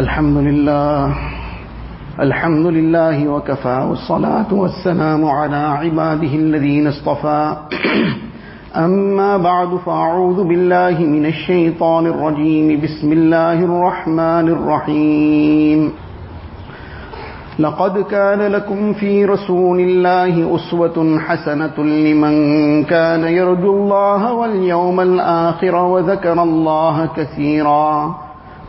الحمد لله. الحمد لله وكفى والصلاة والسلام على عباده الذين اصطفى. أما بعد فأعوذ بالله من الشيطان الرجيم. بسم الله الرحمن الرحيم. لقد كان لكم في رسول الله أسوة حسنة لمن كان يرجو الله واليوم الآخر وذكر الله كثيرا.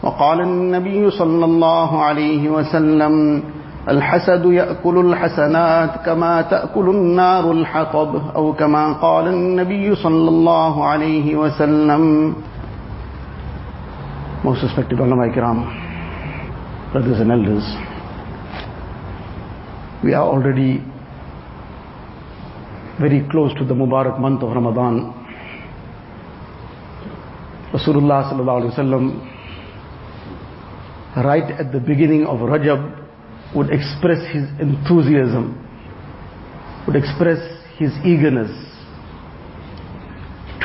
وقال النبي صلى الله عليه وسلم الحسد يأكل الحسنات كما تأكل النار الحطب أو كما قال النبي صلى الله عليه وسلم Most respected ulama ikram, brothers and elders, we are already very close to the Mubarak month of Ramadan. Rasulullah sallallahu alaihi wasallam right at the beginning of Rajab would express his enthusiasm, would express his eagerness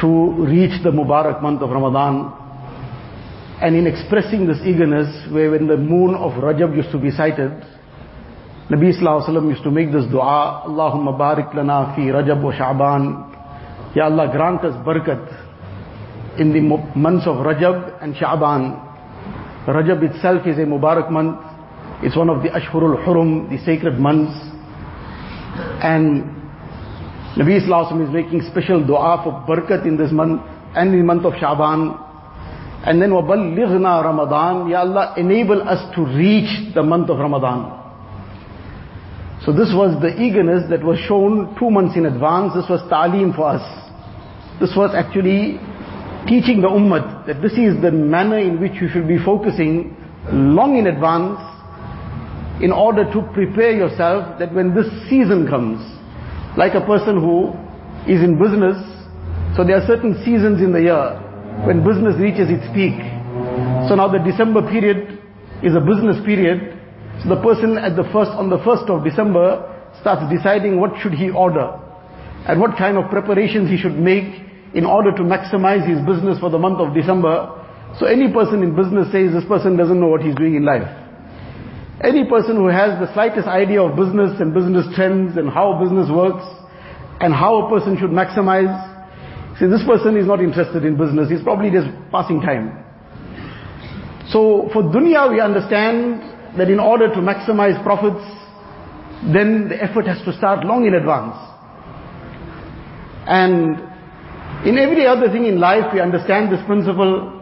to reach the Mubarak month of Ramadan. And in expressing this eagerness, where when the moon of Rajab used to be sighted, Nabi Sallallahu used to make this dua, Allahumma barik lana fi Rajab wa Sha'ban. Ya Allah grant us barakat in the months of Rajab and Sha'ban. Rajab itself is a Mubarak month. It's one of the Ashhurul Hurum, the sacred months. And Nabi Sallallahu is making special dua for barakat in this month and in the month of Shaban. And then وَبَلِّغْنَا Ramadan. Ya Allah, enable us to reach the month of Ramadan. So this was the eagerness that was shown two months in advance. This was ta'lim for us. This was actually teaching the ummah that this is the manner in which you should be focusing long in advance in order to prepare yourself that when this season comes, like a person who is in business, so there are certain seasons in the year when business reaches its peak. So now the December period is a business period. So the person at the first, on the first of December starts deciding what should he order and what kind of preparations he should make in order to maximize his business for the month of December. So any person in business says this person doesn't know what he's doing in life. Any person who has the slightest idea of business and business trends and how business works and how a person should maximize, see this person is not interested in business, he's probably just passing time. So for dunya we understand that in order to maximize profits, then the effort has to start long in advance. And in every other thing in life we understand this principle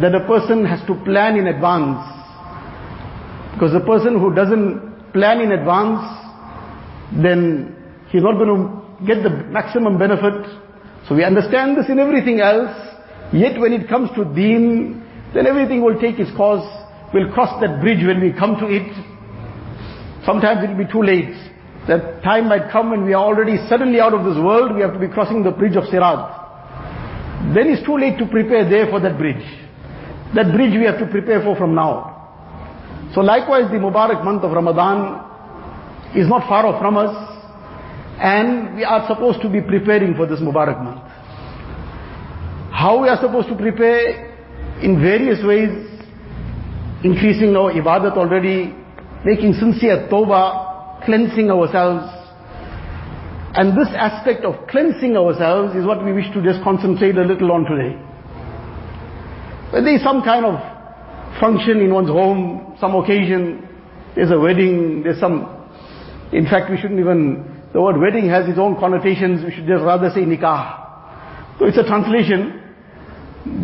that a person has to plan in advance because the person who doesn't plan in advance, then he's not going to get the maximum benefit. So we understand this in everything else. Yet when it comes to deen, then everything will take its course. We'll cross that bridge when we come to it. Sometimes it will be too late. That time might come when we are already suddenly out of this world, we have to be crossing the bridge of Sirat. Then it's too late to prepare there for that bridge. That bridge we have to prepare for from now. So likewise the Mubarak month of Ramadan is not far off from us and we are supposed to be preparing for this Mubarak month. How we are supposed to prepare? In various ways, increasing our ibadat already, making sincere tawbah, cleansing ourselves. And this aspect of cleansing ourselves is what we wish to just concentrate a little on today. When there is some kind of function in one's home, some occasion, there's a wedding, there's some, in fact we shouldn't even, the word wedding has its own connotations, we should just rather say nikah. So it's a translation,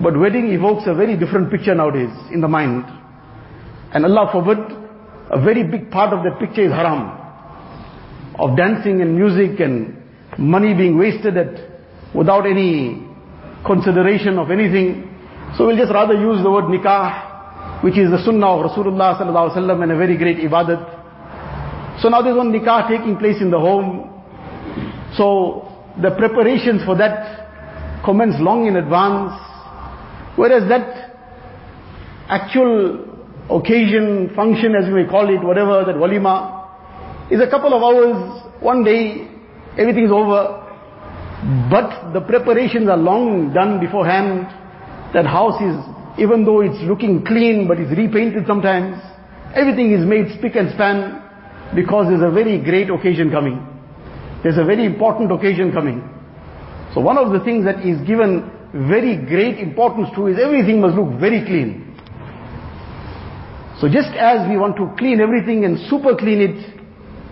but wedding evokes a very different picture nowadays in the mind. And Allah forbid, a very big part of that picture is haram. Of dancing and music and money being wasted at, without any consideration of anything. So we'll just rather use the word nikah, which is the sunnah of Rasulullah sallallahu alaihi wasallam and a very great ibadat. So now there's one nikah taking place in the home. So the preparations for that commence long in advance. Whereas that actual occasion, function as we may call it, whatever, that walima, is a couple of hours, one day, everything is over. But the preparations are long done beforehand. That house is even though it's looking clean, but it's repainted sometimes. Everything is made spick and span because there's a very great occasion coming. There's a very important occasion coming. So one of the things that is given very great importance to is everything must look very clean. So just as we want to clean everything and super clean it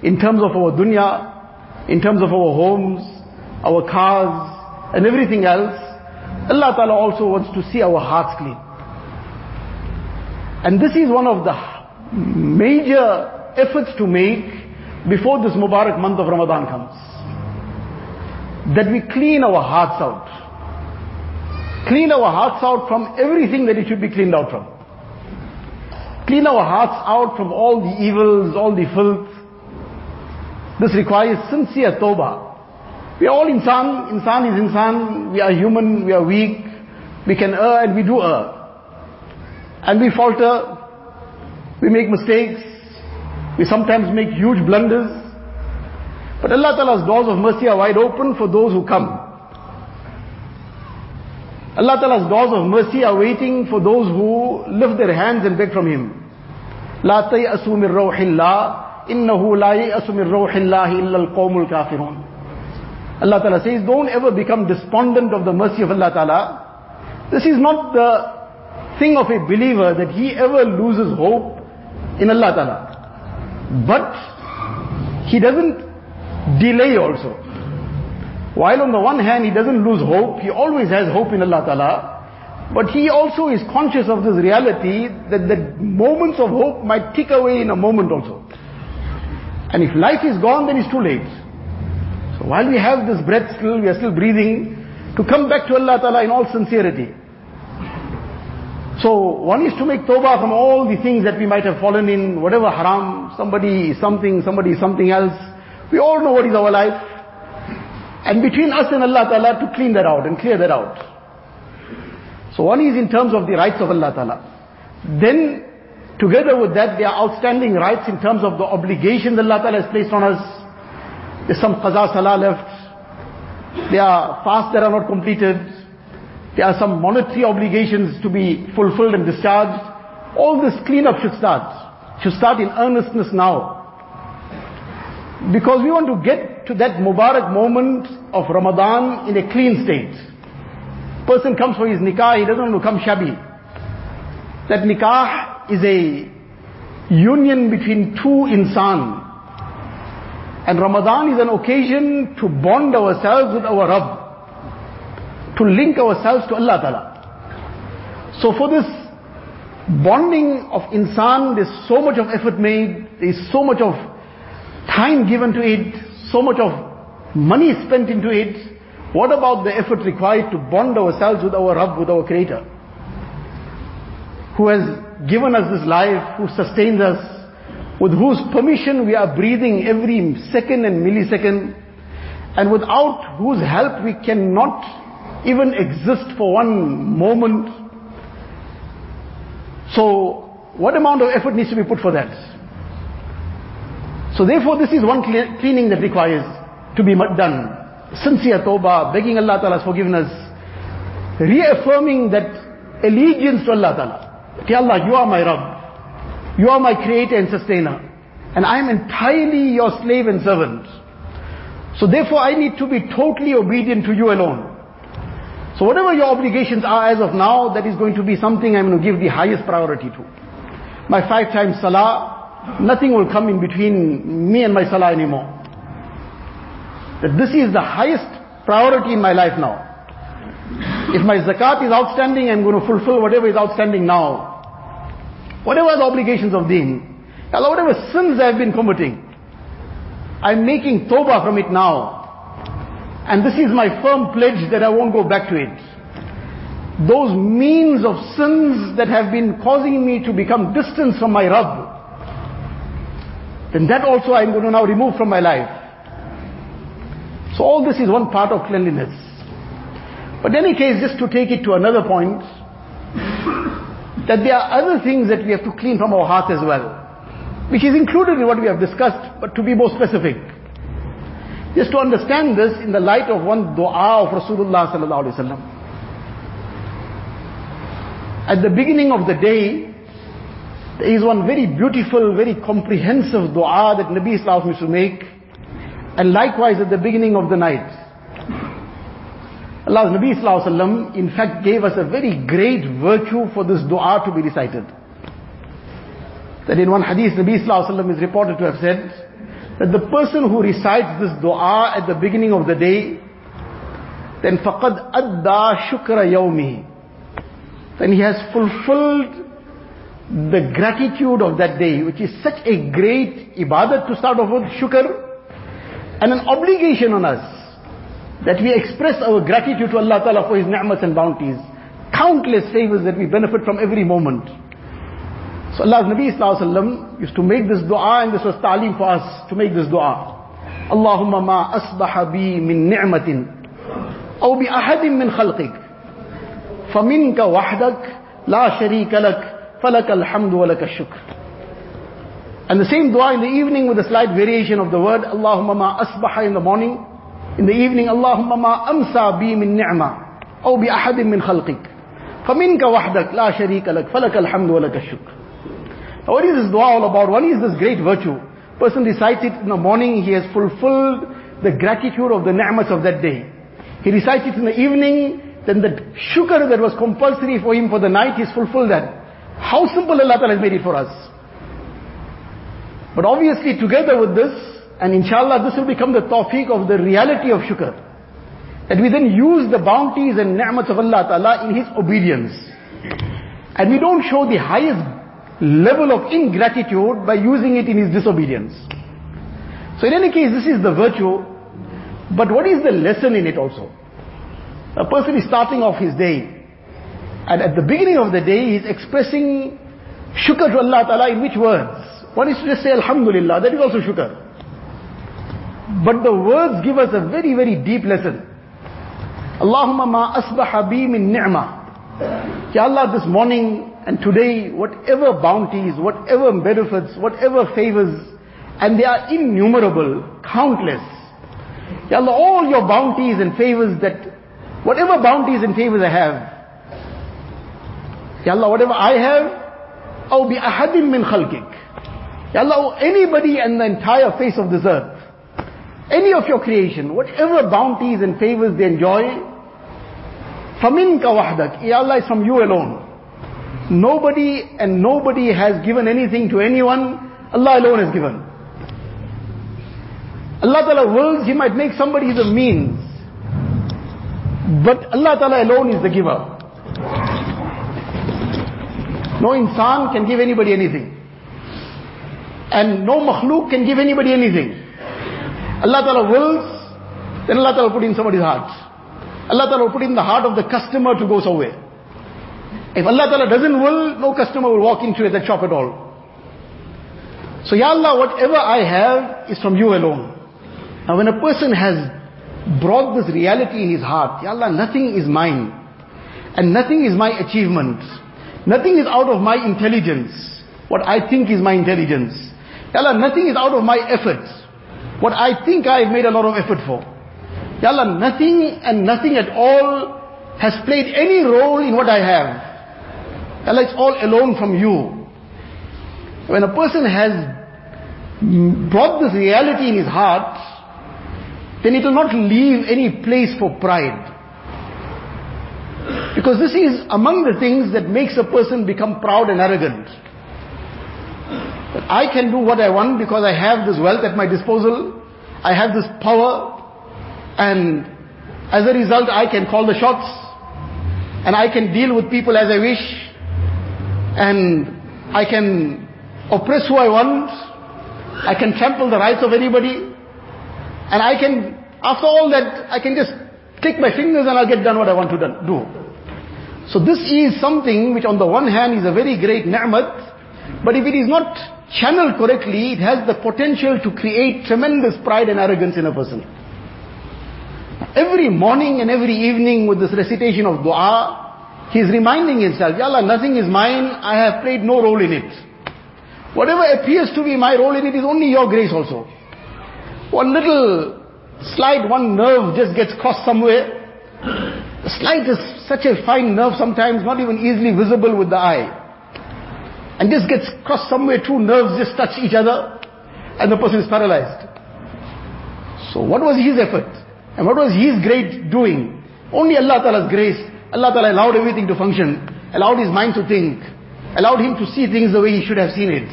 in terms of our dunya, in terms of our homes, our cars, and everything else, Allah Ta'ala also wants to see our hearts clean. And this is one of the major efforts to make before this Mubarak month of Ramadan comes. That we clean our hearts out. Clean our hearts out from everything that it should be cleaned out from. Clean our hearts out from all the evils, all the filth. This requires sincere tawbah. We are all insan, insan is insan, we are human, we are weak, we can err and we do err. And we falter, we make mistakes, we sometimes make huge blunders. But Allah Ta'ala's doors of mercy are wide open for those who come. Allah Ta'ala's doors of mercy are waiting for those who lift their hands and beg from Him. لا تيأسوا من روح الله إنه لا يأس من روح الله إلا القوم الكافرون Allah Ta'ala says, don't ever become despondent of the mercy of Allah Ta'ala. This is not the thing of a believer that he ever loses hope in Allah Ta'ala. But he doesn't delay also. While on the one hand he doesn't lose hope, he always has hope in Allah Ta'ala. But he also is conscious of this reality that the moments of hope might tick away in a moment also. And if life is gone, then it's too late. So while we have this breath still, we are still breathing, to come back to Allah Ta'ala in all sincerity. So one is to make tawbah from all the things that we might have fallen in, whatever haram, somebody something, somebody something else. We all know what is our life. And between us and Allah Ta'ala to clean that out and clear that out. So one is in terms of the rights of Allah Ta'ala. Then, together with that, there are outstanding rights in terms of the obligation obligations Allah Ta'ala has placed on us. There's some qaza salah left. There are fasts that are not completed. There are some monetary obligations to be fulfilled and discharged. All this cleanup should start. Should start in earnestness now. Because we want to get to that Mubarak moment of Ramadan in a clean state. Person comes for his nikah, he doesn't want to come shabby. That nikah is a union between two insan. And Ramadan is an occasion to bond ourselves with our Rabb to link ourselves to Allah Ta'ala. So for this bonding of insan, there's so much of effort made, there's so much of time given to it, so much of money spent into it. What about the effort required to bond ourselves with our Rabb, with our Creator? Who has given us this life, who sustains us, with whose permission we are breathing every second and millisecond, and without whose help we cannot even exist for one moment. So, what amount of effort needs to be put for that? So therefore this is one cleaning that requires to be done. Sincere tawbah, begging Allah Ta'ala's forgiveness, reaffirming that allegiance to Allah Ta'ala. Okay Allah, you are my Rabb. You are my creator and sustainer. And I am entirely your slave and servant. So therefore I need to be totally obedient to you alone. So whatever your obligations are as of now, that is going to be something I'm going to give the highest priority to. My five times salah, nothing will come in between me and my salah anymore. That this is the highest priority in my life now. If my zakat is outstanding, I'm going to fulfill whatever is outstanding now. Whatever the obligations of deen. Allah, whatever sins I've been committing, I'm making tawbah from it now. And this is my firm pledge that I won't go back to it. Those means of sins that have been causing me to become distant from my Rabb, then that also I'm going to now remove from my life. So all this is one part of cleanliness. But in any case, just to take it to another point, that there are other things that we have to clean from our heart as well, which is included in what we have discussed, but to be more specific. Just to understand this in the light of one dua of Rasulullah sallallahu alaihi wasallam. At the beginning of the day, there is one very beautiful, very comprehensive dua that Nabi Islam used to make. And likewise at the beginning of the night. Allah's Nabi Sallallahu in fact gave us a very great virtue for this dua to be recited. That in one hadith Nabi Sallallahu is reported to have said that the person who recites this dua at the beginning of the day, then faqad adda shukra yawmihi. Then he has fulfilled the gratitude of that day, which is such a great ibadat to start off with, shukr, and an obligation on us that we express our gratitude to Allah Ta'ala for His ni'mas and bounties. Countless favors that we benefit from every moment. So Allah's Nabi Sallallahu used to make this dua and this was ta'lim for us to make this dua. Allahumma ma asbaha bi min ni'matin أو بأحد من خلقك فمنك وحدك لا شريك لك فلك الحمد ولك الشكر and the same dua in the evening with a slight variation of the word, Allahumma ma asbaha in the morning. In the evening, Allahumma ma amsa bi min ni'ma. أو بأحد من خلقك. فمنك وحدك لا شريك لك فلك الحمد ولك الشكر. Now what is this dua all about? One is this great virtue. Person recites it in the morning, he has fulfilled the gratitude of the ni'mas of that day. He recites it in the evening, then the shukr that was compulsory for him for the night, he's fulfilled that. How simple Allah Ta'ala has made it for us. But obviously together with this, and inshallah this will become the tawfiq of the reality of shukr. That we then use the bounties and ni'mats of Allah Ta'ala in His obedience. And we don't show the highest level of ingratitude by using it in His disobedience. So in any case, this is the virtue. But what is the lesson in it also? A person is starting off his day. And at the beginning of the day, he is expressing shukr to Allah Ta'ala in which words? One is to just say Alhamdulillah, that is also shukr. But the words give us a very, very deep lesson. Allahumma ma asbaha bi min ni'mah. Ya Allah, this morning and today, whatever bounties, whatever benefits, whatever favors, and they are innumerable, countless. Ya Allah, all your bounties and favors that, whatever bounties and favors I have, Ya Allah, whatever I have, I'll be ahadim min khalqik. Ya Allah, anybody and the entire face of this earth, any of your creation, whatever bounties and favors they enjoy, فَمِنْكَ وَحْدَكَ Ya Allah, is from you alone. Nobody and nobody has given anything to anyone, Allah alone has given. Allah Ta'ala wills, He might make somebody the means. But Allah Ta'ala alone is the giver. No insan can give anybody anything. And no makhluk can give anybody anything. Allah Ta'ala wills, then Allah Ta'ala put in somebody's heart. Allah Ta'ala will put in the heart of the customer to go somewhere. If Allah Ta'ala doesn't will, no customer will walk into that shop at all. So Ya Allah, whatever I have is from you alone. Now when a person has brought this reality in his heart, Ya Allah, nothing is mine. And nothing is my achievement. Nothing is out of my intelligence. What I think is my intelligence. Ya Allah, nothing is out of my efforts. What I think I've made a lot of effort for. Ya Allah, nothing and nothing at all has played any role in what I have. Ya Allah, it's all alone from you. When a person has brought this reality in his heart, then it will not leave any place for pride. Because this is among the things that makes a person become proud and arrogant. That I can do what I want because I have this wealth at my disposal. I have this power. And as a result, I can call the shots. And I can deal with people as I wish. And I can oppress who I want. I can trample the rights of anybody. And I can, after all that, I can just click my fingers and I'll get done what I want to do. So this is something which on the one hand is a very great ni'mat, but if it is not channeled correctly, it has the potential to create tremendous pride and arrogance in a person. Every morning and every evening with this recitation of dua, he is reminding himself, Ya Allah, nothing is mine, I have played no role in it. Whatever appears to be my role in it is only your grace also. One little slide, one nerve just gets crossed somewhere. The is such a fine nerve sometimes not even easily visible with the eye. And this gets crossed somewhere, two nerves just touch each other, and the person is paralyzed. So what was his effort? And what was his great doing? Only Allah Ta'ala's grace. Allah Ta'ala allowed everything to function, allowed his mind to think, allowed him to see things the way he should have seen it,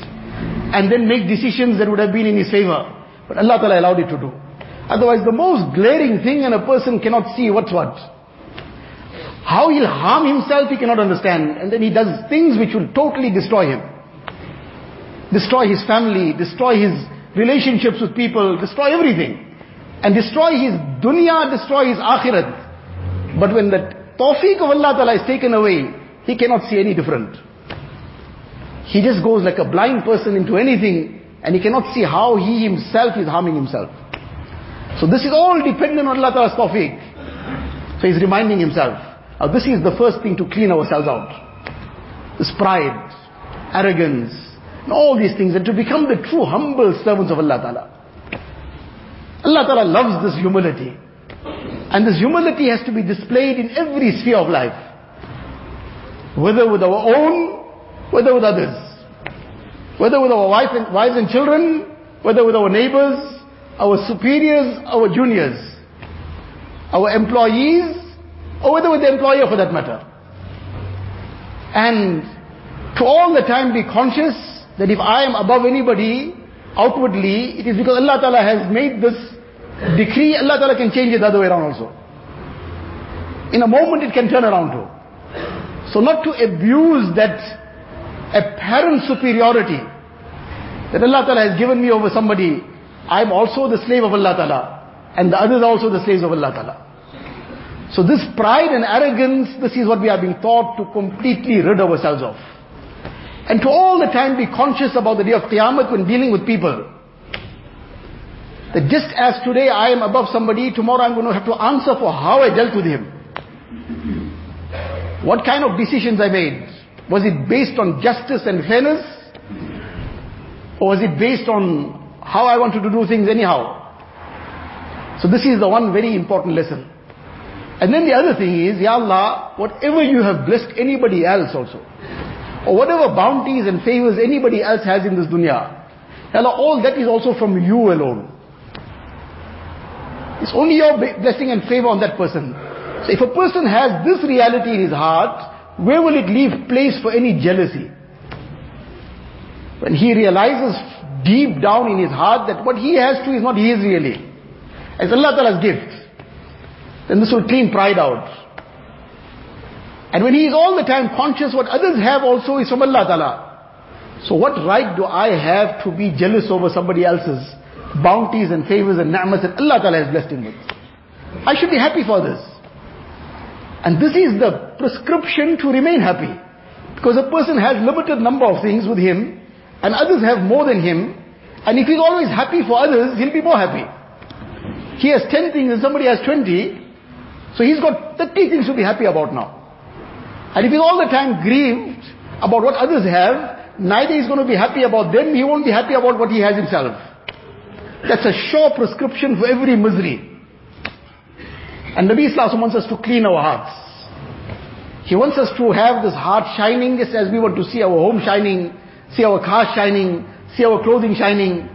and then make decisions that would have been in his favor. But Allah Ta'ala allowed it to do. Otherwise the most glaring thing and a person cannot see what's what. How he'll harm himself, he cannot understand. And then he does things which will totally destroy him. Destroy his family, destroy his relationships with people, destroy everything. And destroy his dunya, destroy his akhirat. But when the tawfiq of Allah Ta'ala is taken away, he cannot see any different. He just goes like a blind person into anything and he cannot see how he himself is harming himself. So this is all dependent on Allah Ta'ala's tawfiq. So he's reminding himself. Now this is the first thing to clean ourselves out. This pride, arrogance, and all these things, and to become the true humble servants of Allah Ta'ala. Allah Ta'ala loves this humility. And this humility has to be displayed in every sphere of life. Whether with our own, whether with others. Whether with our wife and, wives and children, whether with our neighbors, our superiors, our juniors, our employees, or whether with the employer for that matter. And to all the time be conscious that if I am above anybody outwardly, it is because Allah Ta'ala has made this decree, Allah Ta'ala can change it the other way around also. In a moment it can turn around too. So not to abuse that apparent superiority that Allah Ta'ala has given me over somebody, I am also the slave of Allah Ta'ala and the others are also the slaves of Allah Ta'ala. So this pride and arrogance, this is what we are being taught to completely rid ourselves of. And to all the time be conscious about the day of Qiyamah when dealing with people. That just as today I am above somebody, tomorrow I'm going to have to answer for how I dealt with him. What kind of decisions I made? Was it based on justice and fairness? Or was it based on how I wanted to do things anyhow? So this is the one very important lesson. And then the other thing is, Ya Allah, whatever you have blessed anybody else also, or whatever bounties and favors anybody else has in this dunya, Ya Allah, all that is also from you alone. It's only your blessing and favor on that person. So if a person has this reality in his heart, where will it leave place for any jealousy? When he realizes deep down in his heart that what he has to is not his really. It's Allah Ta'ala's gift then this will clean pride out. And when he is all the time conscious what others have also is from Allah Ta'ala. So what right do I have to be jealous over somebody else's bounties and favors and ni'mas that Allah Ta'ala has blessed him with? I should be happy for this. And this is the prescription to remain happy. Because a person has limited number of things with him and others have more than him. And if he's always happy for others, he'll be more happy. He has 10 things and somebody has 20, so he's got 30 things to be happy about now. And if he's all the time grieved about what others have, neither he's going to be happy about them, he won't be happy about what he has himself. That's a sure prescription for every misery. And Nabi Islam wants us to clean our hearts. He wants us to have this heart shining just as we want to see our home shining, see our car shining, see our clothing shining.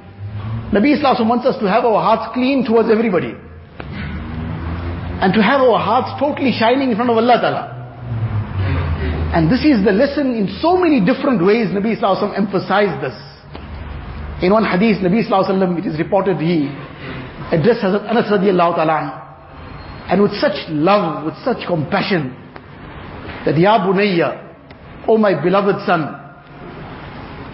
Nabi Islam wants us to have our hearts clean towards everybody and to have our hearts totally shining in front of Allah Ta'ala. And this is the lesson in so many different ways Nabi Sallallahu emphasized this. In one hadith, Nabi Sallallahu it is reported he addressed Hazrat Anas radiallahu ta'ala and with such love, with such compassion that Ya Bunayya, O my beloved son,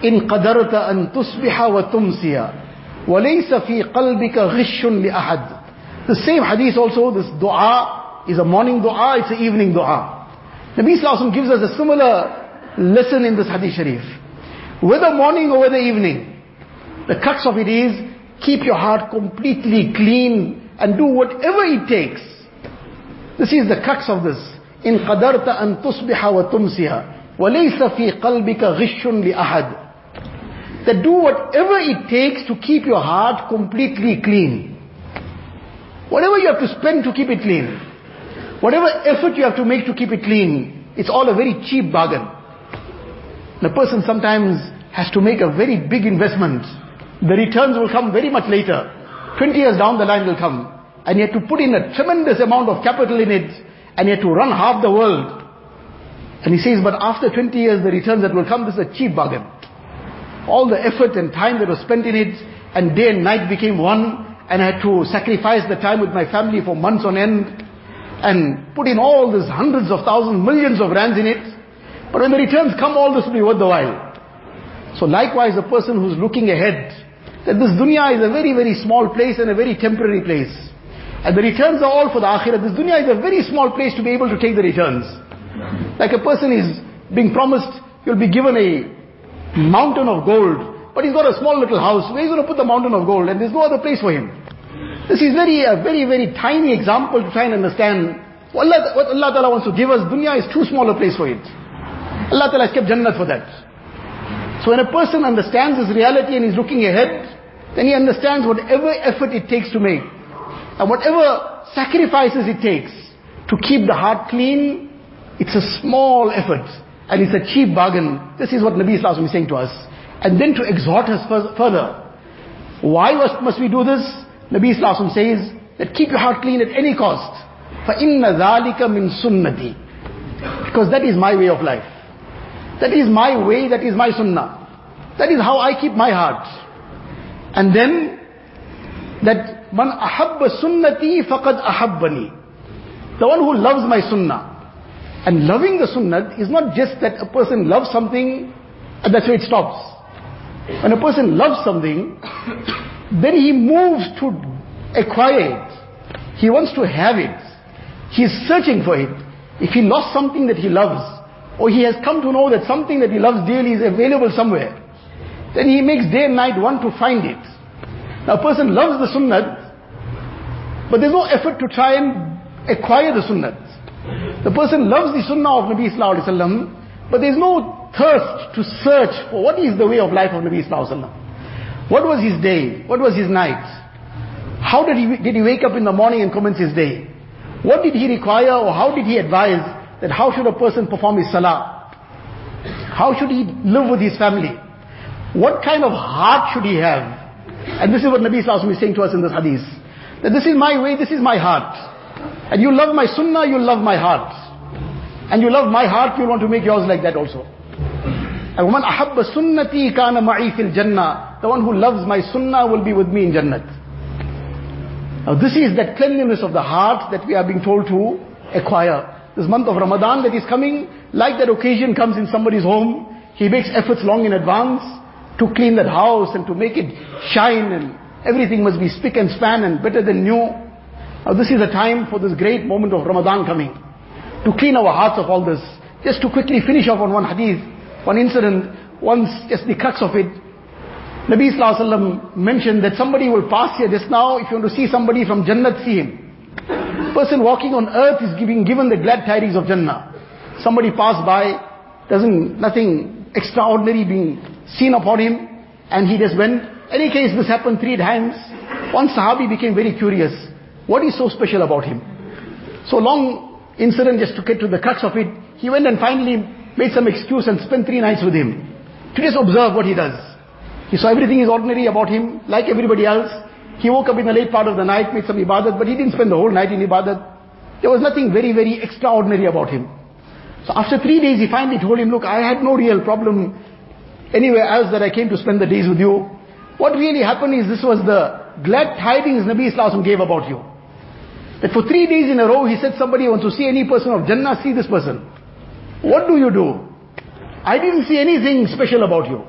in qadarta an tusbiha wa tumsiya وليس في قلبك غش لأحد the same hadith also, this dua is a morning dua, it's an evening dua. Nabi Sallallahu gives us a similar lesson in this hadith sharif. Whether morning or whether evening, the crux of it is, keep your heart completely clean and do whatever it takes. This is the crux of this. إن قدرت أن تصبح وتمسها وليس في قلبك غش لأحد that do whatever it takes to keep your heart completely clean. Whatever you have to spend to keep it clean. Whatever effort you have to make to keep it clean, it's all a very cheap bargain. The person sometimes has to make a very big investment. The returns will come very much later. 20 years down the line will come. And you have to put in a tremendous amount of capital in it, and you have to run half the world. And he says, but after 20 years, the returns that will come, this is a cheap bargain. All the effort and time that was spent in it, and day and night became one, and I had to sacrifice the time with my family for months on end, and put in all these hundreds of thousands, millions of rands in it. But when the returns come, all this will be worth the while. So likewise, a person who's looking ahead, that this dunya is a very, very small place and a very temporary place. And the returns are all for the akhirah. This dunya is a very small place to be able to take the returns. Like a person is being promised, he'll be given a mountain of gold, but he's got a small little house. Where is he going to put the mountain of gold? And there's no other place for him. This is very, a very, very tiny example to try and understand what Allah, what Allah Ta'ala wants to give us. Dunya is too small a place for it. Allah Ta'ala has kept Jannah for that. So when a person understands this reality and is looking ahead, then he understands whatever effort it takes to make, and whatever sacrifices it takes to keep the heart clean, it's a small effort and it's a cheap bargain. This is what Nabi Islam is saying to us And then to exhort us further. Why must we do this? Nabi Islam says that keep your heart clean at any cost. فَإِنَّ ذَلِكَ مِن سُنَّتِي Because that is my way of life. That is my way, that is my sunnah. That is how I keep my heart. And then, that man ahabba sunnati faqad ahabbani. The one who loves my sunnah. And loving the sunnah is not just that a person loves something and that's where it stops. When a person loves something, then he moves to acquire it. He wants to have it. He is searching for it. If he lost something that he loves, or he has come to know that something that he loves dearly is available somewhere, then he makes day and night want to find it. Now a person loves the sunnah, but there's no effort to try and acquire the sunnah. The person loves the sunnah of Nabi Sallallahu Alaihi Wasallam, but there's no thirst to search for what is the way of life of Nabi Sallallahu Alaihi. What was his day? What was his night? How did he, did he wake up in the morning and commence his day? What did he require or how did he advise that how should a person perform his salah? How should he live with his family? What kind of heart should he have? And this is what Nabi Sallallahu is saying to us in this hadith. That this is my way, this is my heart. And you love my sunnah, you love my heart. And you love my heart, you want to make yours like that also. A woman ahabba sunnati kana ma'i fil jannah. The one who loves my sunnah will be with me in Jannat. Now this is that cleanliness of the heart that we are being told to acquire. This month of Ramadan that is coming, like that occasion comes in somebody's home, he makes efforts long in advance to clean that house and to make it shine and everything must be spick and span and better than new. Now this is a time for this great moment of Ramadan coming. To clean our hearts of all this. Just to quickly finish off on one hadith, one incident, once just the crux of it. Nabi Sallallahu mentioned that somebody will pass here just now, if you want to see somebody from Jannat, see him. Person walking on earth is giving, given the glad tidings of Jannah. Somebody passed by, doesn't, nothing extraordinary being seen upon him, and he just went. Any case, this happened three times. One Sahabi became very curious. What is so special about him? So long incident just to get to the crux of it. He went and finally made some excuse and spent three nights with him. To just observe what he does. He saw everything is ordinary about him, like everybody else. He woke up in the late part of the night, made some ibadat, but he didn't spend the whole night in ibadat. There was nothing very, very extraordinary about him. So after three days, he finally told him, look, I had no real problem anywhere else that I came to spend the days with you. What really happened is this was the glad tidings Nabi Islam gave about you. That for three days in a row, he said, somebody wants to see any person of Jannah, see this person. What do you do? I didn't see anything special about you.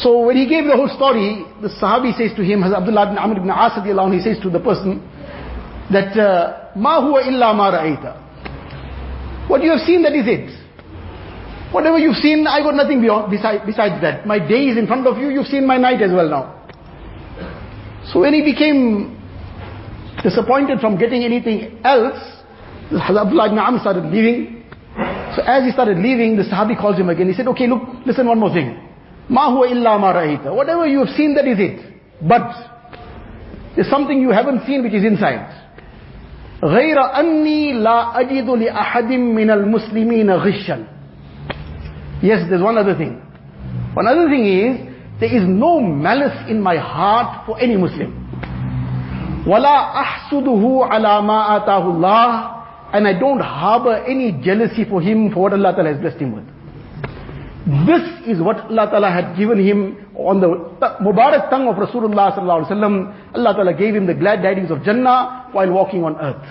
So when he gave the whole story, the Sahabi says to him, Abdullah ibn Amr ibn As he says to the person, that, uh, Ma huwa illa ma ra'aita. What you have seen, that is it. Whatever you've seen, I got nothing beyond, besides, besides that. My day is in front of you, you've seen my night as well now. So when he became disappointed from getting anything else, Abdullah ibn Amr started leaving. So as he started leaving, the Sahabi calls him again. He said, okay, look, listen one more thing. Ma huwa illa ma ra'ita. Whatever you have seen, that is it. But, there's something you haven't seen which is inside. غير أني لا أجد لأحد من المسلمين غشا Yes, there's one other thing. One other thing is, there is no malice in my heart for any Muslim. Wala ahsuduhu ala atahullah. And I don't harbor any jealousy for him for what Allah Ta'ala has blessed him with. This is what Allah Ta'ala had given him on the Mubarak tongue of Rasulullah Sallallahu Alaihi Wasallam. Allah Ta'ala gave him the glad tidings of Jannah while walking on earth.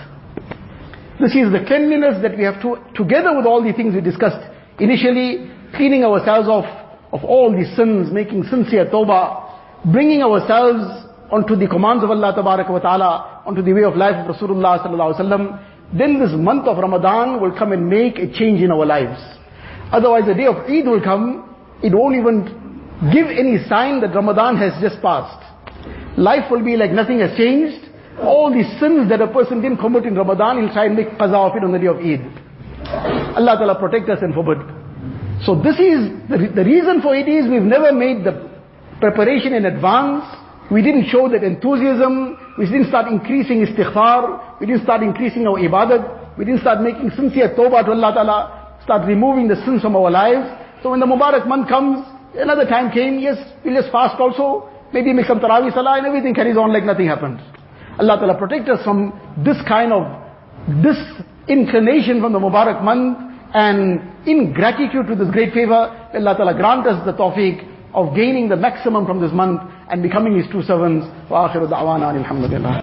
This is the cleanliness that we have to, together with all the things we discussed initially, cleaning ourselves off of all the sins, making sincere tawbah, bringing ourselves onto the commands of Allah ta'ala, onto the way of life of Rasulullah sallallahu alaihi wasallam, then this month of Ramadan will come and make a change in our lives. Otherwise the day of Eid will come, it won't even give any sign that Ramadan has just passed. Life will be like nothing has changed. All the sins that a person didn't commit in Ramadan, he'll try and make qaza of it on the day of Eid. Allah Ta'ala protect us and forbid. So this is, the, the reason for it is we've never made the preparation in advance. We didn't show that enthusiasm. We didn't start increasing istighfar. We didn't start increasing our ibadat. We didn't start making sincere tawbah to Allah Ta'ala. Start removing the sins from our lives. So when the Mubarak month comes, another time came, yes, we'll just fast also. Maybe make some Taraweeh Salah and everything carries on like nothing happened. Allah Ta'ala protect us from this kind of, this inclination from the Mubarak month and in gratitude to this great favor, Allah Ta'ala grant us the tawfiq of gaining the maximum from this month and becoming His true servants. Wa akhiru da'wana alhamdulillah.